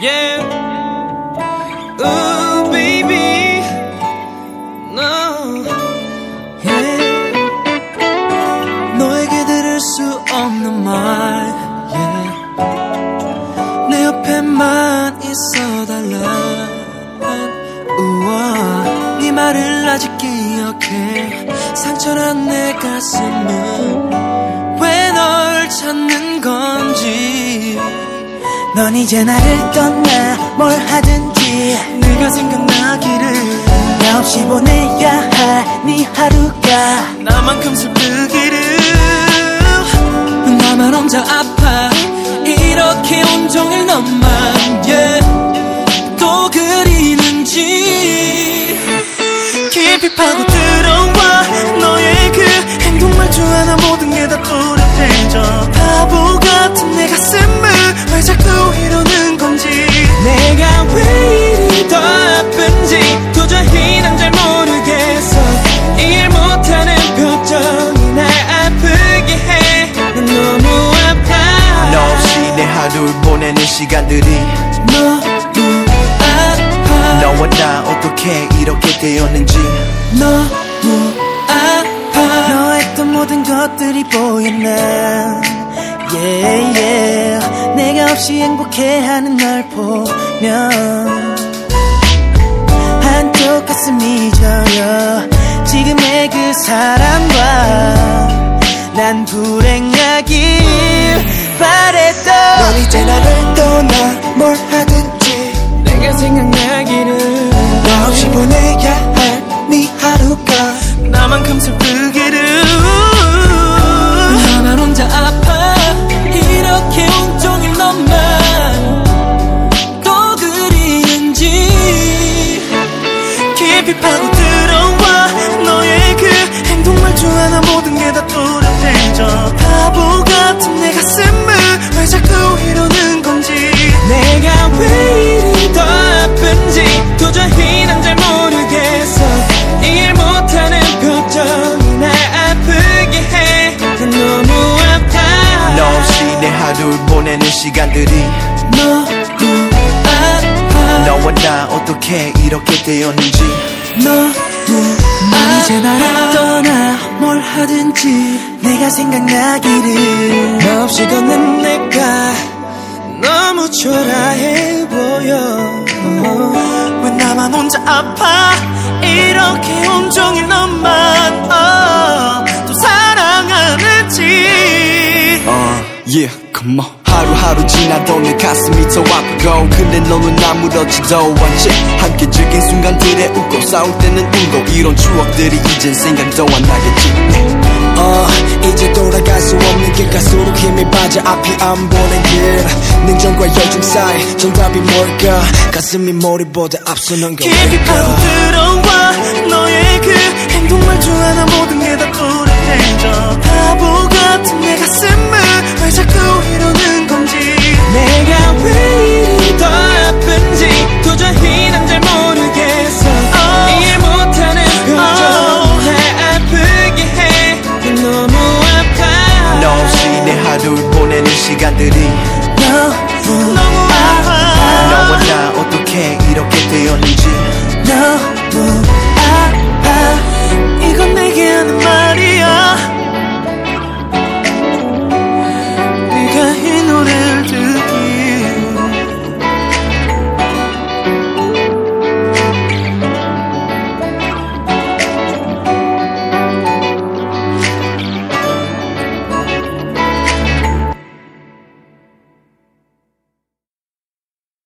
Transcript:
Yeah. Ooh, baby. No. Yeah. 너에게 들을 수 없는 말. Yeah. 내 옆에만 있어 달라. 우와. 네 말을 아직 기억해. 상처난 내 가슴은 왜 널 찾는 건지. 넌 이제 나를 떠나 뭘 하든지 네가 생각나기를 나 없이 보내야 할 네 하루가 나만큼 슬프기를 나만 혼자 아파 이렇게 온종일 너만 yeah. 또 그리는지 깊이 파고 하루를 보내는 시간들이 너무 아파. 너와 나 어떻게 이렇게 되었는지 너무 아파. 너 했던 모든 것들이 보였나? Yeah, yeah. 내가 없이 행복해하는 널 보면 한쪽 가슴이 저려. 지금의 그 사람과 난 불행하 하루를 보내는 시간들이 너무 아파 너와 나 어떻게 이렇게 되었는지. 너무 넌 이제 나를 떠나 뭘 하든지 내가 생각나기를. 너 없이 걷는 내가 너무 초라해 보여. 왜 나만 혼자 아파? 이렇게 온종일 너만 yeah, come on. 하루하루 지나도 내 가슴이 더 아프고 근데 너는 아무렇지도 않지. 함께 즐긴 순간들에 웃고 싸울 때는 울고 이런 추억들이 이젠 생각도 안 나겠지. 어 이제 돌아갈 수 없는 길 갈수록 힘이 빠져 앞이 안 보는 길. 냉정과 열정 사이 정답이 뭘까? 가슴이 머리보다 앞서는 거 너무 아파 너와 나 어떻게 이렇게 되었는지. 너